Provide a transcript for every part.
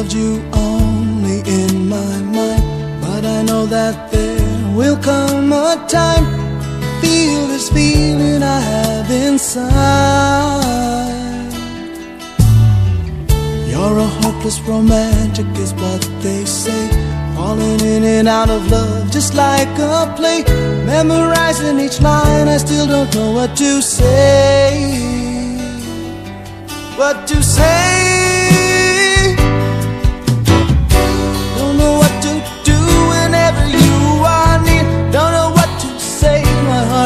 loved you only in my mind, but I know that there will come a time. Feel this feeling I have inside. You're a hopeless romantic, is what they say. Falling in and out of love, just like a play. Memorizing each line, I still don't know what to say. What to say?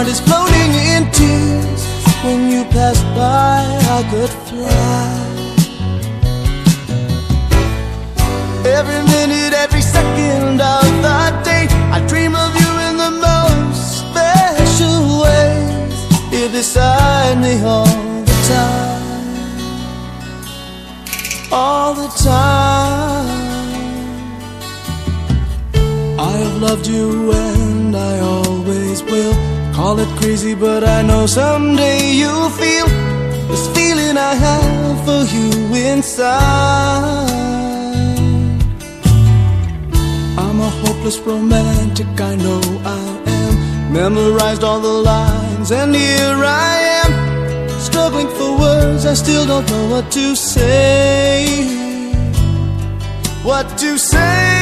Heart is floating in tears. When you pass by, I could fly. Every minute, every second of the day, I dream of you in the most special ways. You're beside me all the time, all the time. I have loved you and I always will. Call it crazy, but I know someday you'll feel this feeling I have for you inside. I'm a hopeless romantic, I know I am. Memorized all the lines, and here I am. Struggling for words, I still don't know what to say. What to say?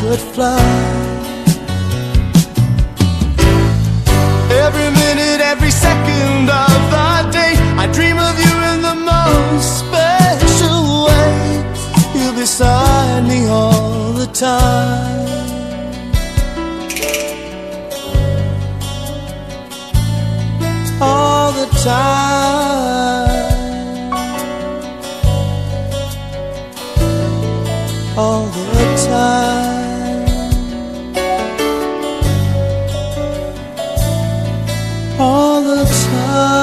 could fly Every minute, every second of the day I dream of you in the most special way. You're beside me all the time. All the time. All the of time.